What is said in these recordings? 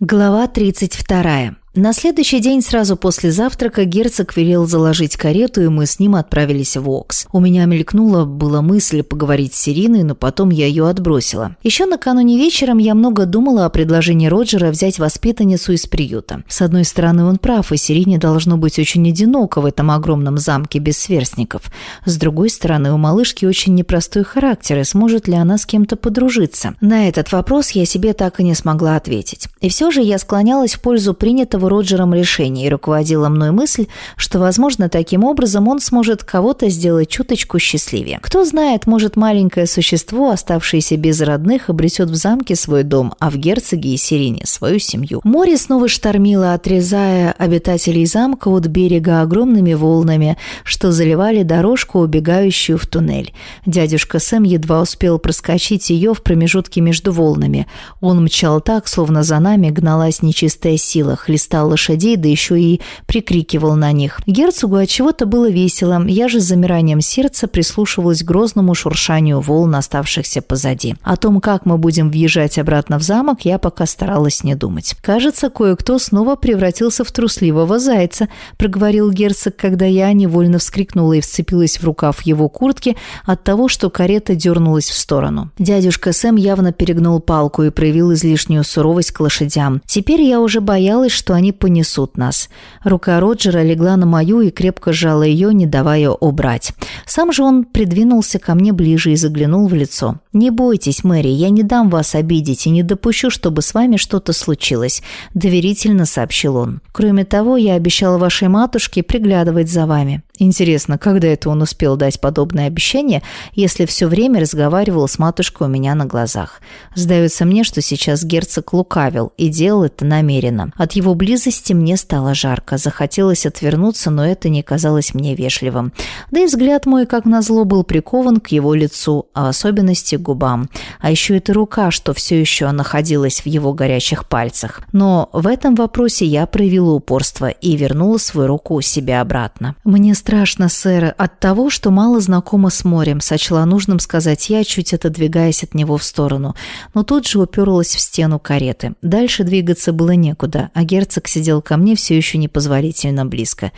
Глава 32. На следующий день сразу после завтрака герцог велел заложить карету, и мы с ним отправились в Окс. У меня мелькнула была мысль поговорить с Ириной, но потом я ее отбросила. Еще накануне вечером я много думала о предложении Роджера взять воспитанницу из приюта. С одной стороны, он прав, и Сирине должно быть очень одиноко в этом огромном замке без сверстников. С другой стороны, у малышки очень непростой характер, и сможет ли она с кем-то подружиться? На этот вопрос я себе так и не смогла ответить. И все же я склонялась в пользу принятого Роджером решение и руководила мной мысль, что, возможно, таким образом он сможет кого-то сделать чуточку счастливее. Кто знает, может, маленькое существо, оставшееся без родных, обретет в замке свой дом, а в герцоге и Сирине свою семью. Море снова штормило, отрезая обитателей замка от берега огромными волнами, что заливали дорожку, убегающую в туннель. Дядюшка Сэм едва успел проскочить ее в промежутке между волнами. Он мчал так, словно за нами гналась нечистая сила, хлестала хватал лошадей, да еще и прикрикивал на них. Герцогу от чего-то было весело, я же с замиранием сердца прислушивалась к грозному шуршанию волн, оставшихся позади. О том, как мы будем въезжать обратно в замок, я пока старалась не думать. «Кажется, кое-кто снова превратился в трусливого зайца», – проговорил герцог, когда я невольно вскрикнула и вцепилась в рукав его куртки от того, что карета дернулась в сторону. Дядюшка Сэм явно перегнул палку и проявил излишнюю суровость к лошадям. Теперь я уже боялась, что они они понесут нас. Рука Роджера легла на мою и крепко сжала ее, не давая убрать. Сам же он придвинулся ко мне ближе и заглянул в лицо. «Не бойтесь, Мэри, я не дам вас обидеть и не допущу, чтобы с вами что-то случилось», – доверительно сообщил он. «Кроме того, я обещал вашей матушке приглядывать за вами. Интересно, когда это он успел дать подобное обещание, если все время разговаривал с матушкой у меня на глазах? Сдается мне, что сейчас герцог лукавил и делал это намеренно. От его близости мне стало жарко. Захотелось отвернуться, но это не казалось мне вежливым. Да и взгляд мой, как назло, был прикован к его лицу, а в особенности губам. А еще эта рука, что все еще находилась в его горячих пальцах. Но в этом вопросе я проявила упорство и вернула свою руку себе обратно. Мне страшно, сэр, от того, что мало знакома с морем», – сочла нужным сказать я, чуть отодвигаясь от него в сторону. Но тут же уперлась в стену кареты. Дальше двигаться было некуда, а герцог сидел ко мне все еще непозволительно близко.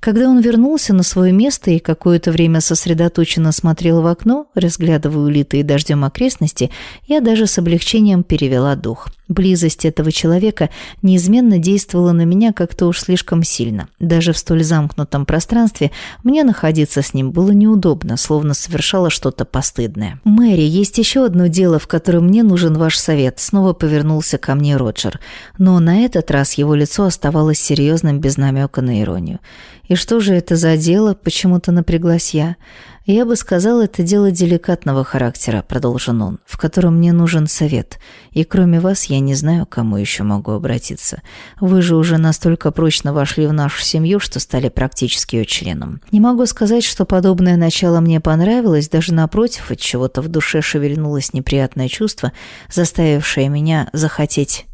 Когда он вернулся на свое место и какое-то время сосредоточенно смотрел в окно, разглядывая улитые дождем окрестности, я даже с облегчением перевела дух. Близость этого человека неизменно действовала на меня как-то уж слишком сильно. Даже в столь замкнутом пространстве мне находиться с ним было неудобно, словно совершала что-то постыдное. «Мэри, есть еще одно дело, в котором мне нужен ваш совет», снова повернулся ко мне Роджер. Но на этот раз его лицо оставалось серьезным без намека на иронию. «И что же это за дело?» – почему-то напряглась я. «Я бы сказал, это дело деликатного характера», – продолжил он, – «в котором мне нужен совет. И кроме вас я не знаю, к кому еще могу обратиться. Вы же уже настолько прочно вошли в нашу семью, что стали практически ее членом. Не могу сказать, что подобное начало мне понравилось, даже напротив, от чего-то в душе шевельнулось неприятное чувство, заставившее меня захотеть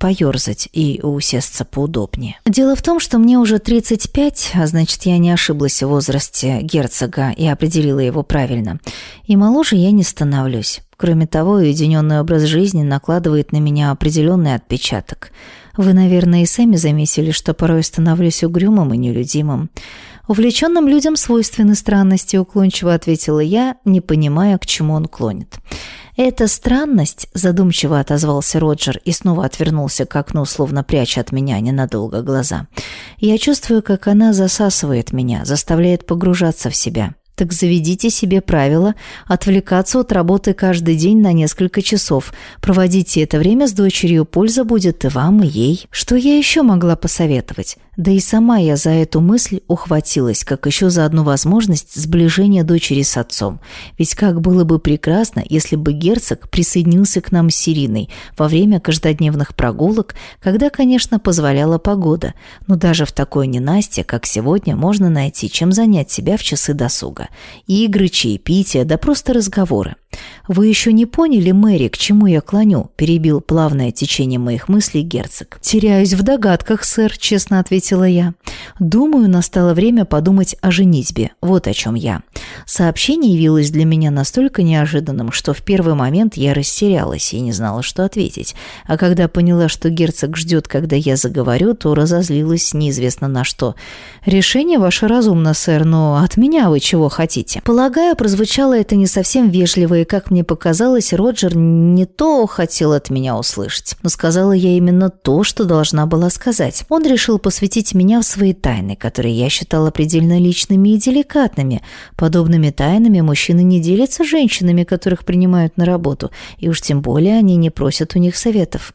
поерзать и усесться поудобнее. Дело в том, что мне уже 35, а значит, я не ошиблась в возрасте герцога и определила его правильно. И моложе я не становлюсь. Кроме того, уединенный образ жизни накладывает на меня определенный отпечаток. Вы, наверное, и сами заметили, что порой становлюсь угрюмым и нелюдимым. Увлеченным людям свойственны странности, уклончиво ответила я, не понимая, к чему он клонит. «Это странность», – задумчиво отозвался Роджер и снова отвернулся к окну, словно пряча от меня ненадолго глаза. «Я чувствую, как она засасывает меня, заставляет погружаться в себя. Так заведите себе правило отвлекаться от работы каждый день на несколько часов. Проводите это время с дочерью, польза будет и вам, и ей. Что я еще могла посоветовать? Да и сама я за эту мысль ухватилась, как еще за одну возможность сближения дочери с отцом. Ведь как было бы прекрасно, если бы герцог присоединился к нам с Сириной во время каждодневных прогулок, когда, конечно, позволяла погода. Но даже в такой ненастье, как сегодня, можно найти, чем занять себя в часы досуга. Игры, чаепития, да просто разговоры. «Вы еще не поняли, Мэри, к чему я клоню?» – перебил плавное течение моих мыслей герцог. «Теряюсь в догадках, сэр», – честно ответила я. «Думаю, настало время подумать о женитьбе. Вот о чем я». Сообщение явилось для меня настолько неожиданным, что в первый момент я растерялась и не знала, что ответить. А когда поняла, что герцог ждет, когда я заговорю, то разозлилась неизвестно на что. «Решение ваше разумно, сэр, но от меня вы чего хотите?» Полагаю, прозвучало это не совсем вежливо, и, как мне показалось, Роджер не то хотел от меня услышать, но сказала я именно то, что должна была сказать. Он решил посвятить меня в свои тайны, которые я считала предельно личными и деликатными. Подобными тайнами мужчины не делятся с женщинами, которых принимают на работу, и уж тем более они не просят у них советов.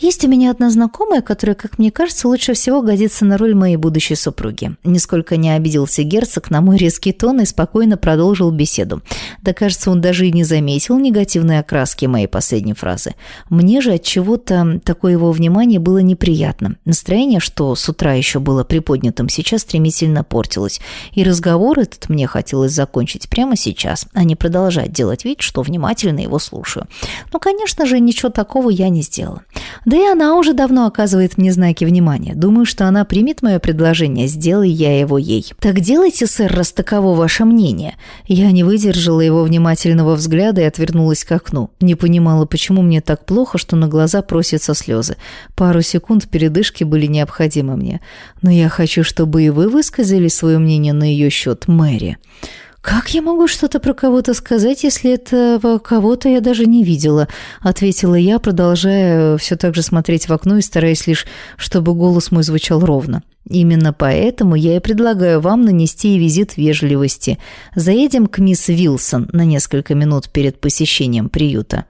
Есть у меня одна знакомая, которая, как мне кажется, лучше всего годится на роль моей будущей супруги. Нисколько не обиделся герцог на мой резкий тон и спокойно продолжил беседу. Да, кажется, он даже и не заметил негативной окраски моей последней фразы. Мне же от чего-то такое его внимание было неприятно. Настроение, что с утра еще было приподнятым, сейчас стремительно портилось. И разговор этот мне хотелось закончить прямо сейчас, а не продолжать делать вид, что внимательно его слушаю. Но, конечно же, ничего такого я не сделала. Да и она уже давно оказывает мне знаки внимания. Думаю, что она примет мое предложение, сделай я его ей. Так делайте, сэр, раз таково ваше мнение. Я не выдержала его внимательного взгляда и отвернулась к окну. Не понимала, почему мне так плохо, что на глаза просятся слезы. Пару секунд передышки были необходимы мне. Но я хочу, чтобы и вы высказали свое мнение на ее счет, Мэри. «Как я могу что-то про кого-то сказать, если этого кого-то я даже не видела?» – ответила я, продолжая все так же смотреть в окно и стараясь лишь, чтобы голос мой звучал ровно. «Именно поэтому я и предлагаю вам нанести визит вежливости. Заедем к мисс Вилсон на несколько минут перед посещением приюта».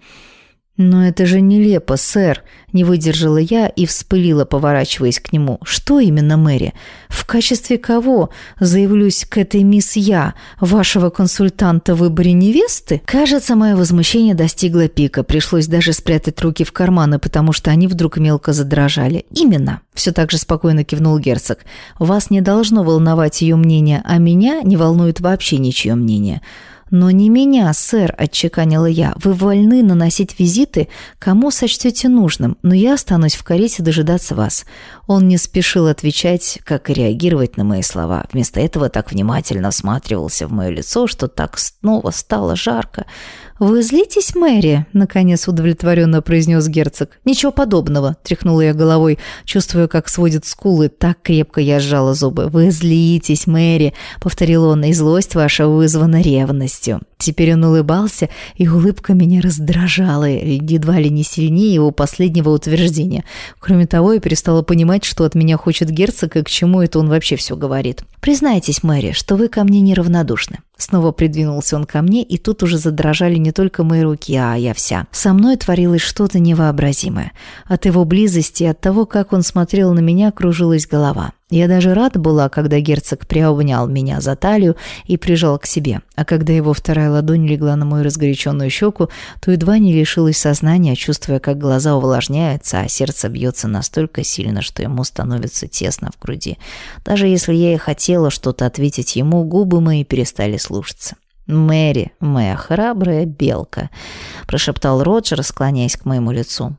«Но это же нелепо, сэр!» – не выдержала я и вспылила, поворачиваясь к нему. «Что именно, Мэри? В качестве кого заявлюсь к этой мисс Я, вашего консультанта в выборе невесты?» Кажется, мое возмущение достигло пика. Пришлось даже спрятать руки в карманы, потому что они вдруг мелко задрожали. «Именно!» – все так же спокойно кивнул герцог. «Вас не должно волновать ее мнение, а меня не волнует вообще ничье мнение». «Но не меня, сэр», – отчеканила я. «Вы вольны наносить визиты, кому сочтете нужным, но я останусь в карете дожидаться вас». Он не спешил отвечать, как и реагировать на мои слова. Вместо этого так внимательно всматривался в мое лицо, что так снова стало жарко. «Вы злитесь, Мэри?» – наконец удовлетворенно произнес герцог. «Ничего подобного», – тряхнула я головой, чувствуя, как сводит скулы, так крепко я сжала зубы. «Вы злитесь, Мэри», – повторил он, – «и злость ваша вызвана ревностью». Теперь он улыбался, и улыбка меня раздражала, едва ли не сильнее его последнего утверждения. Кроме того, я перестала понимать, что от меня хочет герцог и к чему это он вообще все говорит. «Признайтесь, Мэри, что вы ко мне неравнодушны». Снова придвинулся он ко мне, и тут уже задрожали не только мои руки, а я вся. Со мной творилось что-то невообразимое. От его близости и от того, как он смотрел на меня, кружилась голова. Я даже рад была, когда герцог приобнял меня за талию и прижал к себе, а когда его вторая ладонь легла на мою разгоряченную щеку, то едва не лишилась сознания, чувствуя, как глаза увлажняются, а сердце бьется настолько сильно, что ему становится тесно в груди. Даже если я и хотела что-то ответить ему, губы мои перестали слушаться. «Мэри, моя храбрая белка», – прошептал Роджер, склоняясь к моему лицу.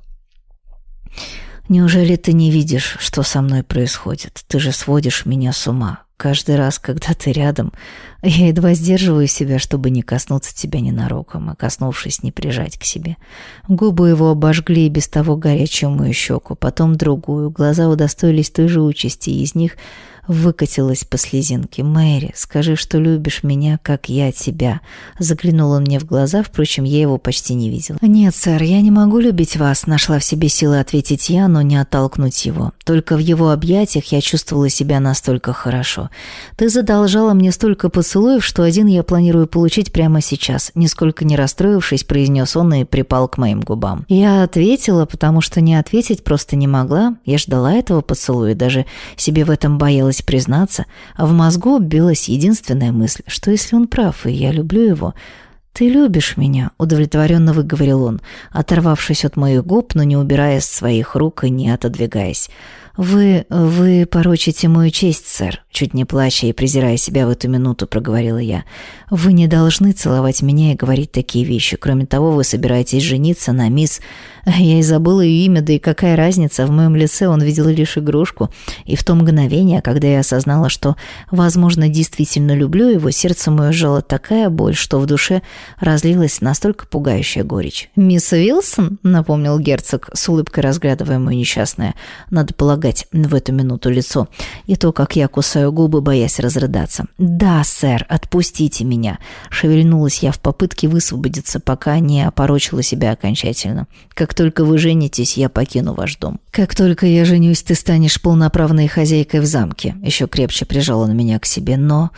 Неужели ты не видишь, что со мной происходит? Ты же сводишь меня с ума. Каждый раз, когда ты рядом, я едва сдерживаю себя, чтобы не коснуться тебя ненароком, а коснувшись, не прижать к себе. Губы его обожгли без того горячую мою щеку, потом другую. Глаза удостоились той же участи, и из них Выкатилась по слезинке. «Мэри, скажи, что любишь меня, как я тебя». Заглянул он мне в глаза, впрочем, я его почти не видел. «Нет, сэр, я не могу любить вас», — нашла в себе силы ответить я, но не оттолкнуть его. Только в его объятиях я чувствовала себя настолько хорошо. «Ты задолжала мне столько поцелуев, что один я планирую получить прямо сейчас», нисколько не расстроившись, произнес он и припал к моим губам. Я ответила, потому что не ответить просто не могла. Я ждала этого поцелуя, даже себе в этом боялась боялась признаться, а в мозгу билась единственная мысль, что если он прав, и я люблю его, «Ты любишь меня», — удовлетворенно выговорил он, оторвавшись от моих губ, но не убирая с своих рук и не отодвигаясь. «Вы... вы порочите мою честь, сэр», — чуть не плача и презирая себя в эту минуту, проговорила я. «Вы не должны целовать меня и говорить такие вещи. Кроме того, вы собираетесь жениться на мисс... Я и забыла ее имя, да и какая разница, в моем лице он видел лишь игрушку. И в то мгновение, когда я осознала, что, возможно, действительно люблю его, сердце мое сжало такая боль, что в душе разлилась настолько пугающая горечь. «Мисс Вилсон?» — напомнил герцог, с улыбкой разглядывая мою несчастное. Надо полагать, в эту минуту лицо. И то, как я кусаю губы, боясь разрыдаться. «Да, сэр, отпустите меня!» Шевельнулась я в попытке высвободиться, пока не опорочила себя окончательно. Как только вы женитесь, я покину ваш дом. Как только я женюсь, ты станешь полноправной хозяйкой в замке. Еще крепче прижала на меня к себе, но...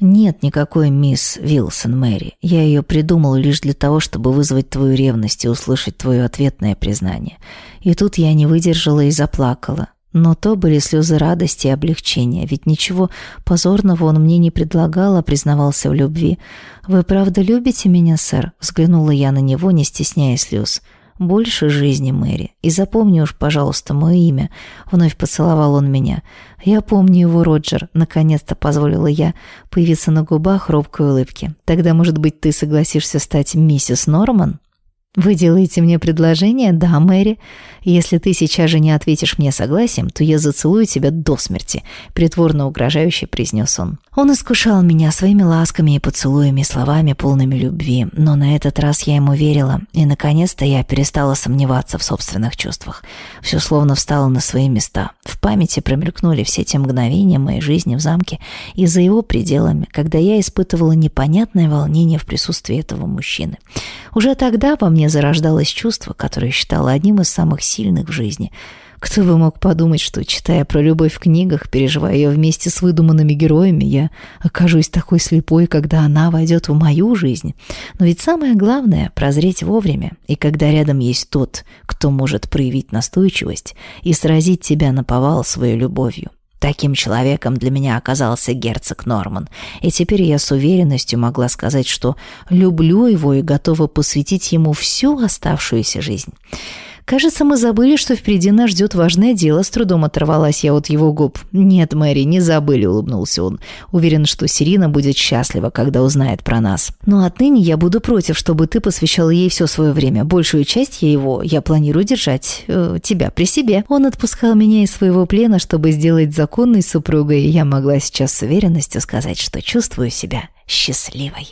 Нет никакой мисс Вилсон, Мэри. Я ее придумал лишь для того, чтобы вызвать твою ревность и услышать твое ответное признание. И тут я не выдержала и заплакала. Но то были слезы радости и облегчения, ведь ничего позорного он мне не предлагал, а признавался в любви. «Вы правда любите меня, сэр?» Взглянула я на него, не стесняя слез больше жизни Мэри. И запомни уж, пожалуйста, мое имя. Вновь поцеловал он меня. Я помню его, Роджер. Наконец-то позволила я появиться на губах робкой улыбки. Тогда, может быть, ты согласишься стать миссис Норман? «Вы делаете мне предложение, да, Мэри? Если ты сейчас же не ответишь мне согласием, то я зацелую тебя до смерти», — притворно угрожающе произнес он. Он искушал меня своими ласками и поцелуями, словами, полными любви, но на этот раз я ему верила, и, наконец-то, я перестала сомневаться в собственных чувствах. Все словно встало на свои места. В памяти промелькнули все те мгновения моей жизни в замке и за его пределами, когда я испытывала непонятное волнение в присутствии этого мужчины. Уже тогда во мне зарождалось чувство, которое считала одним из самых сильных в жизни. Кто бы мог подумать, что, читая про любовь в книгах, переживая ее вместе с выдуманными героями, я окажусь такой слепой, когда она войдет в мою жизнь. Но ведь самое главное — прозреть вовремя, и когда рядом есть тот, кто может проявить настойчивость и сразить тебя на повал своей любовью. Таким человеком для меня оказался герцог Норман, и теперь я с уверенностью могла сказать, что люблю его и готова посвятить ему всю оставшуюся жизнь. «Кажется, мы забыли, что впереди нас ждет важное дело», — с трудом оторвалась я от его губ. «Нет, Мэри, не забыли», — улыбнулся он. «Уверен, что Сирина будет счастлива, когда узнает про нас. Но отныне я буду против, чтобы ты посвящал ей все свое время. Большую часть его я планирую держать э, тебя при себе». Он отпускал меня из своего плена, чтобы сделать законной супругой, и я могла сейчас с уверенностью сказать, что чувствую себя счастливой.